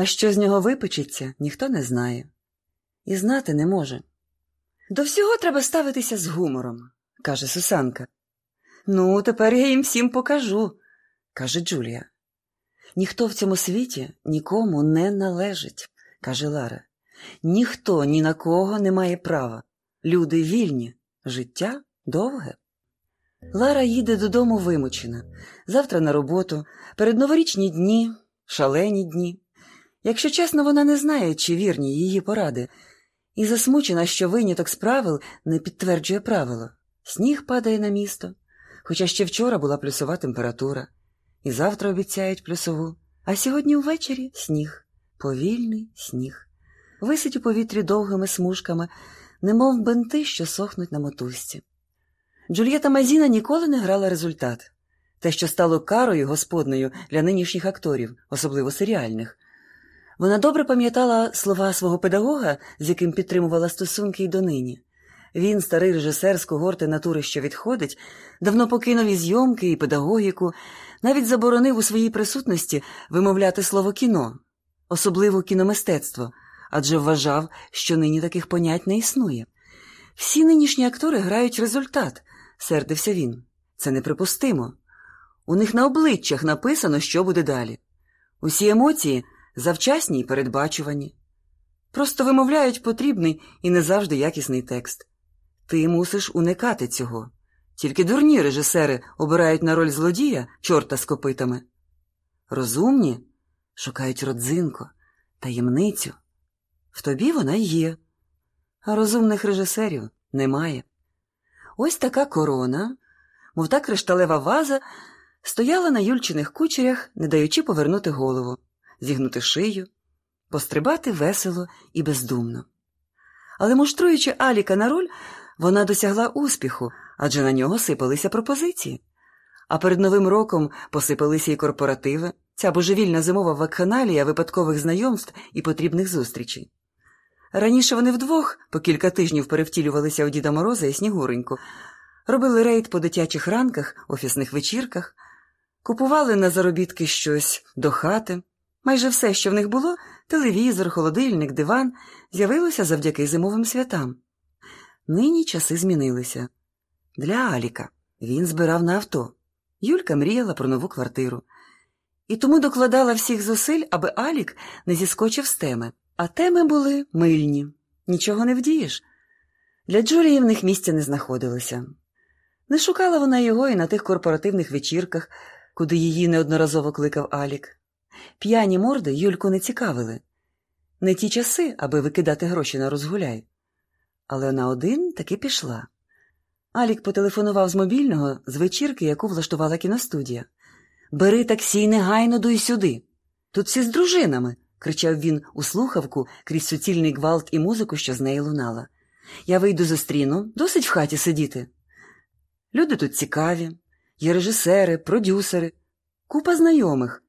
А що з нього випечеться, ніхто не знає. І знати не може. До всього треба ставитися з гумором, каже Сусанка. Ну, тепер я їм всім покажу, каже Джулія. Ніхто в цьому світі нікому не належить, каже Лара. Ніхто ні на кого не має права. Люди вільні, життя довге. Лара їде додому вимучена. Завтра на роботу, передноворічні дні, шалені дні. Якщо чесно, вона не знає, чи вірні її поради, і засмучена, що виняток з правил не підтверджує правило. Сніг падає на місто, хоча ще вчора була плюсова температура, і завтра обіцяють плюсову, а сьогодні ввечері сніг, повільний сніг. Висить у повітрі довгими смужками, немов бенти, що сохнуть на мотузці. Джульєта Мазіна ніколи не грала результат те, що стало карою господною для нинішніх акторів, особливо серіальних. Вона добре пам'ятала слова свого педагога, з яким підтримувала стосунки й донині. Він, старий режисер з когорти натури, що відходить, давно покинув і зйомки, і педагогіку, навіть заборонив у своїй присутності вимовляти слово кіно, особливо кіномистецтво, адже вважав, що нині таких понять не існує. Всі нинішні актори грають результат, сердився він. Це неприпустимо. У них на обличчях написано, що буде далі. Усі емоції завчасні й передбачувані. Просто вимовляють потрібний і не завжди якісний текст. Ти мусиш уникати цього. Тільки дурні режисери обирають на роль злодія чорта з копитами. Розумні шукають родзинку, таємницю. В тобі вона є, а розумних режисерів немає. Ось така корона, мов та кришталева ваза, стояла на Юльчиних кучерях, не даючи повернути голову, зігнути шию, пострибати весело і бездумно. Але муштруючи Аліка на роль, вона досягла успіху, адже на нього сипалися пропозиції. А перед Новим роком посипалися й корпоративи, ця божевільна зимова вакханалія випадкових знайомств і потрібних зустрічей. Раніше вони вдвох по кілька тижнів перевтілювалися у Діда Мороза і Снігуреньку, робили рейд по дитячих ранках, офісних вечірках, купували на заробітки щось до хати. Майже все, що в них було телевізор, холодильник, диван, з'явилося завдяки зимовим святам. Нині часи змінилися. Для Аліка він збирав на авто. Юлька мріяла про нову квартиру. І тому докладала всіх зусиль, аби Алік не зіскочив з теми. А теми були мильні. Нічого не вдієш. Для Джулії в них місця не знаходилося. Не шукала вона його і на тих корпоративних вечірках, куди її неодноразово кликав Алік. П'яні морди Юльку не цікавили. Не ті часи, аби викидати гроші на розгуляй. Але на один таки пішла. Алік потелефонував з мобільного з вечірки, яку влаштувала кіностудія. Бери таксі негайно дуй сюди. Тут всі з дружинами, кричав він у слухавку крізь суцільний гвалт і музику, що з неї лунала. Я вийду зустріну, досить в хаті сидіти. Люди тут цікаві, є режисери, продюсери, купа знайомих.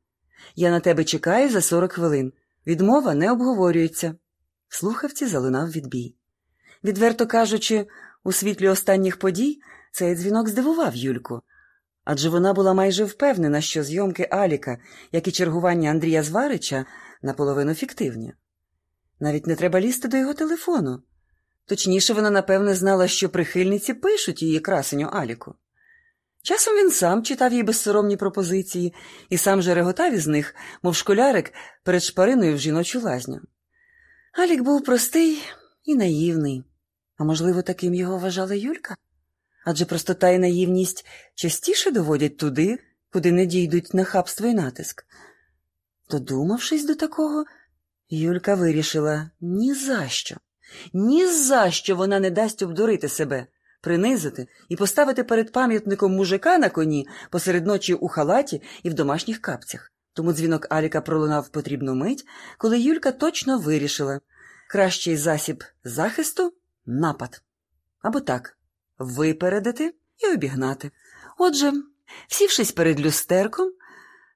Я на тебе чекаю за сорок хвилин. Відмова не обговорюється. В слухавці залунав відбій. Відверто кажучи, у світлі останніх подій цей дзвінок здивував Юльку. Адже вона була майже впевнена, що зйомки Аліка, як і чергування Андрія Зварича, наполовину фіктивні. Навіть не треба лізти до його телефону. Точніше, вона, напевне, знала, що прихильниці пишуть її красеню Аліку. Часом він сам читав їй безсоромні пропозиції і сам же реготав із них, мов школярик перед шпариною в жіночу лазню. Алік був простий і наївний, а можливо, таким його вважала Юлька? Адже простота і наївність частіше доводять туди, куди не дійдуть нахабство і натиск. Додумавшись до такого, Юлька вирішила ні за що, ні за що вона не дасть обдурити себе, принизити і поставити перед пам'ятником мужика на коні посеред ночі у халаті і в домашніх капцях. Тому дзвінок Аліка пролунав потрібну мить, коли Юлька точно вирішила кращий засіб захисту напад. Або так випередити і обігнати. Отже, сівшись перед люстерком,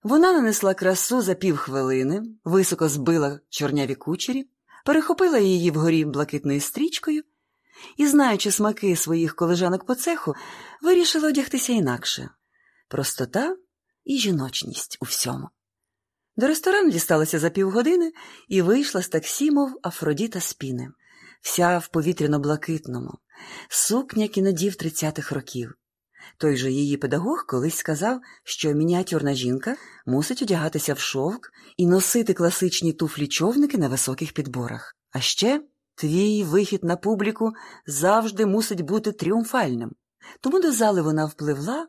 вона нанесла красу за півхвилини, високо збила чорняві кучері, перехопила її вгорі блакитною стрічкою і, знаючи смаки своїх колежанок по цеху, вирішила одягтися інакше простота і жіночність у всьому. До ресторану дісталася за півгодини і вийшла з таксі, мов Афродіта Спіне, вся в повітряно-блакитному, сукня кінодів 30-х років. Той же її педагог колись сказав, що мініатюрна жінка мусить одягатися в шовк і носити класичні туфлі-човники на високих підборах. А ще твій вихід на публіку завжди мусить бути тріумфальним. Тому до зали вона впливла,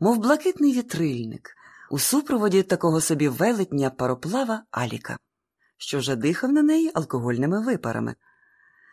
мов блакитний вітрильник, у супроводі такого собі велетня пароплава Аліка, що вже дихав на неї алкогольними випарами.